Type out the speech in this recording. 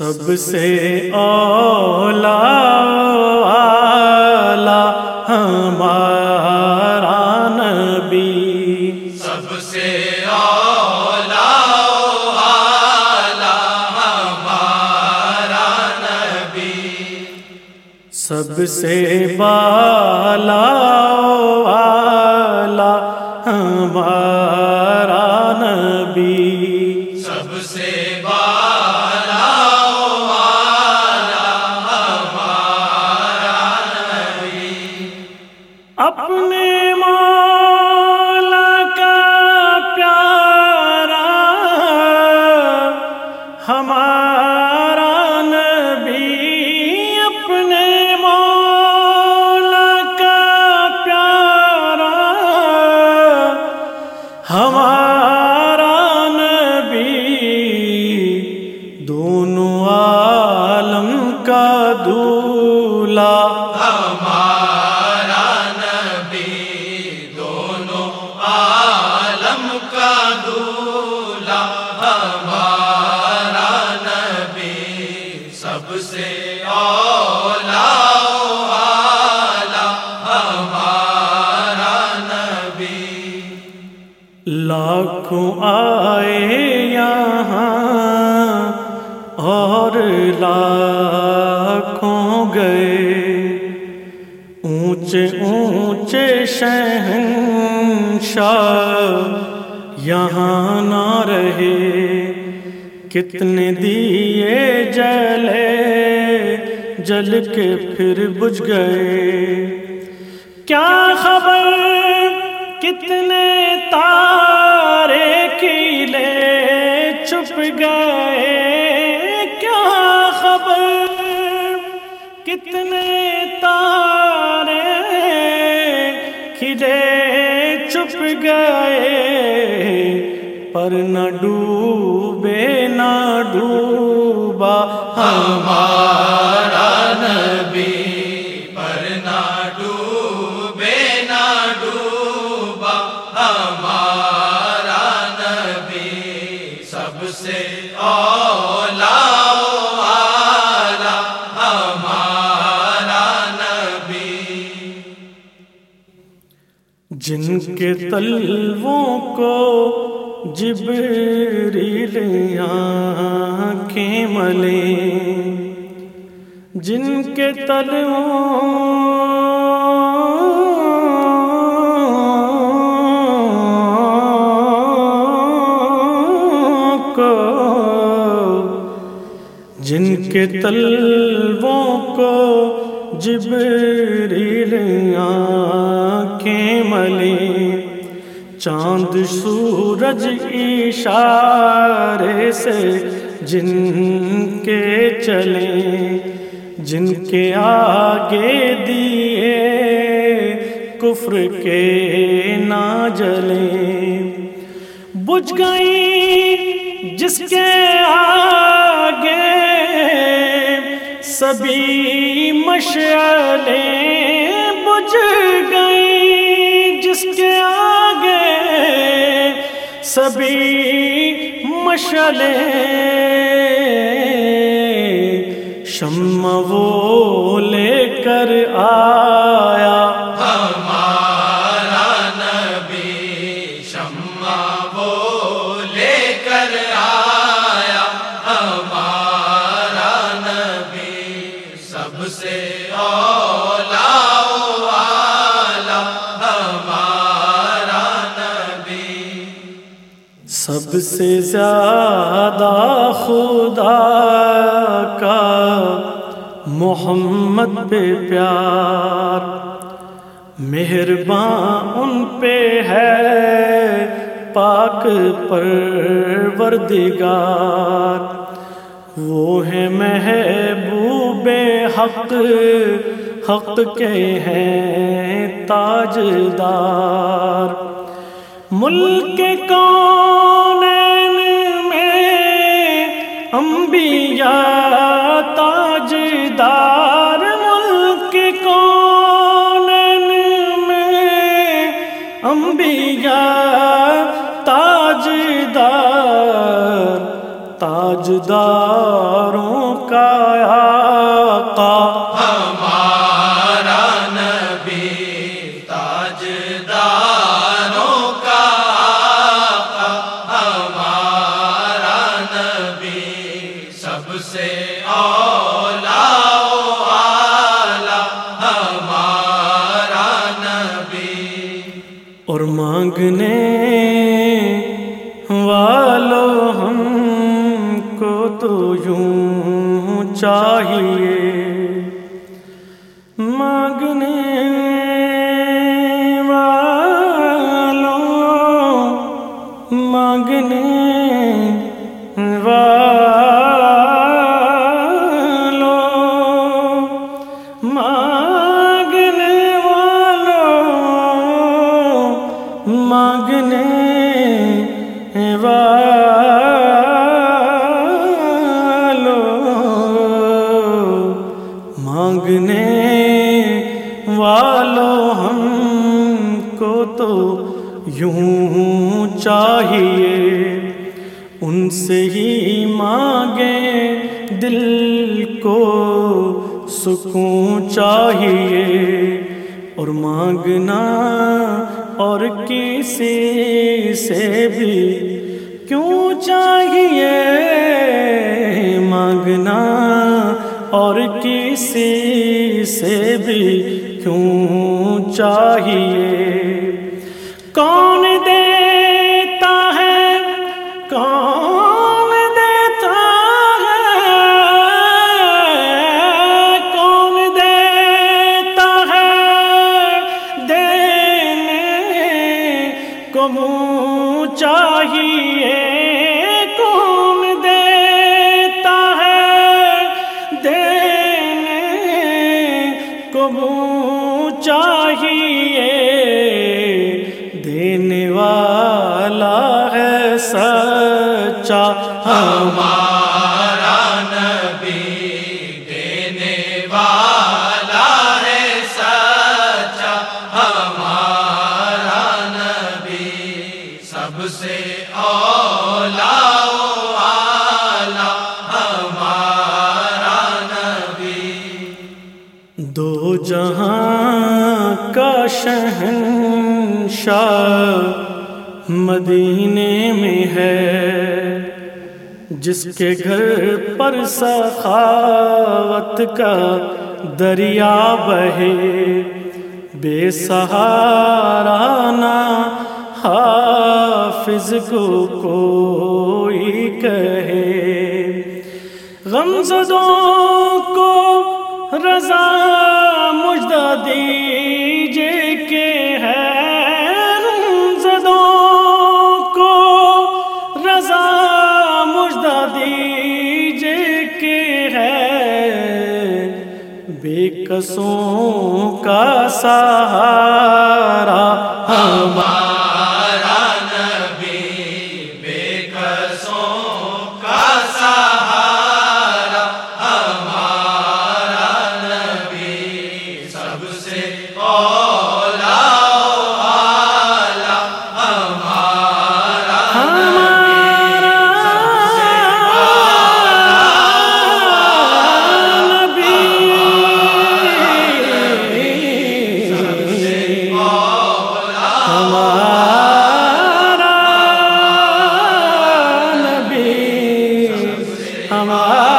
سب سے اولا والا ہمارا نبی۔ سب سے اولا والا ہمارا نبی۔ سب سے بالا والا ہمارا اپنے یہاں اور لاکھوں گئے اونچے اونچے شہنشاہ یہاں نہ رہے کتنے دیے جلے جل کے پھر بجھ گئے کیا خبر کتنے تارے گئے پر نہ ڈوبے نہ ڈوبا ہمارا جن کے تلووں کو جبریل آنکھیں ملے جن کے تلووں کو، جن کے تلووں کو جبریل آنکھیں ملے چاند سورج اشارے سے جن کے چلے، جن کے آگے دیے کفر کے نہ جلے۔ بجھ گئی جس کے آگے سبھی مشعلیں بجھ گئی جس کے آگے سبھی مشعلیں شمع وہ لے کر آیا۔ ہمارا نبی، شمع وہ لے کر آیا۔ ہمارا نبی سب سے اولا سب سے زیادہ خدا کا محمد پہ پیار۔ مہربان ان پہ ہے پاک پروردگار۔ وہ ہے محبوب حق حق کے ہیں تاجدار۔ ملک کون تاجداروں کا آقا ہمارا نبی تاجداروں کا آقا ہمارا نبی سب سے اولا ہمارا نبی۔ اور مانگنے تو یوں چاہیے مانگنے والوں ہم کو تو یوں چاہیے۔ ان سے ہی مانگے دل کو سکون چاہیے۔ اور مانگنا اور کسی سے بھی کیوں چاہیے؟ مانگنا اور کسی سے بھی کیوں چاہیے؟ کون دیتا ہے؟ کون دیتا ہے؟ کون دیتا ہے؟ دینے کو چاہیے۔ ہمارا نبی دینے والا ہے سچا۔ ہمارا نبی سب سے اولا ہمارا نبی۔ دو جہاں کا شہنشاہ مدینے میں ہے۔ جس کے گھر پر سخاوت کا دریا بہے، بے سہارا حافظ کو کوئی کہے۔ غمزدوں کو رضا مجدہ دیجے بے کا سہارا ہمارا ہمارا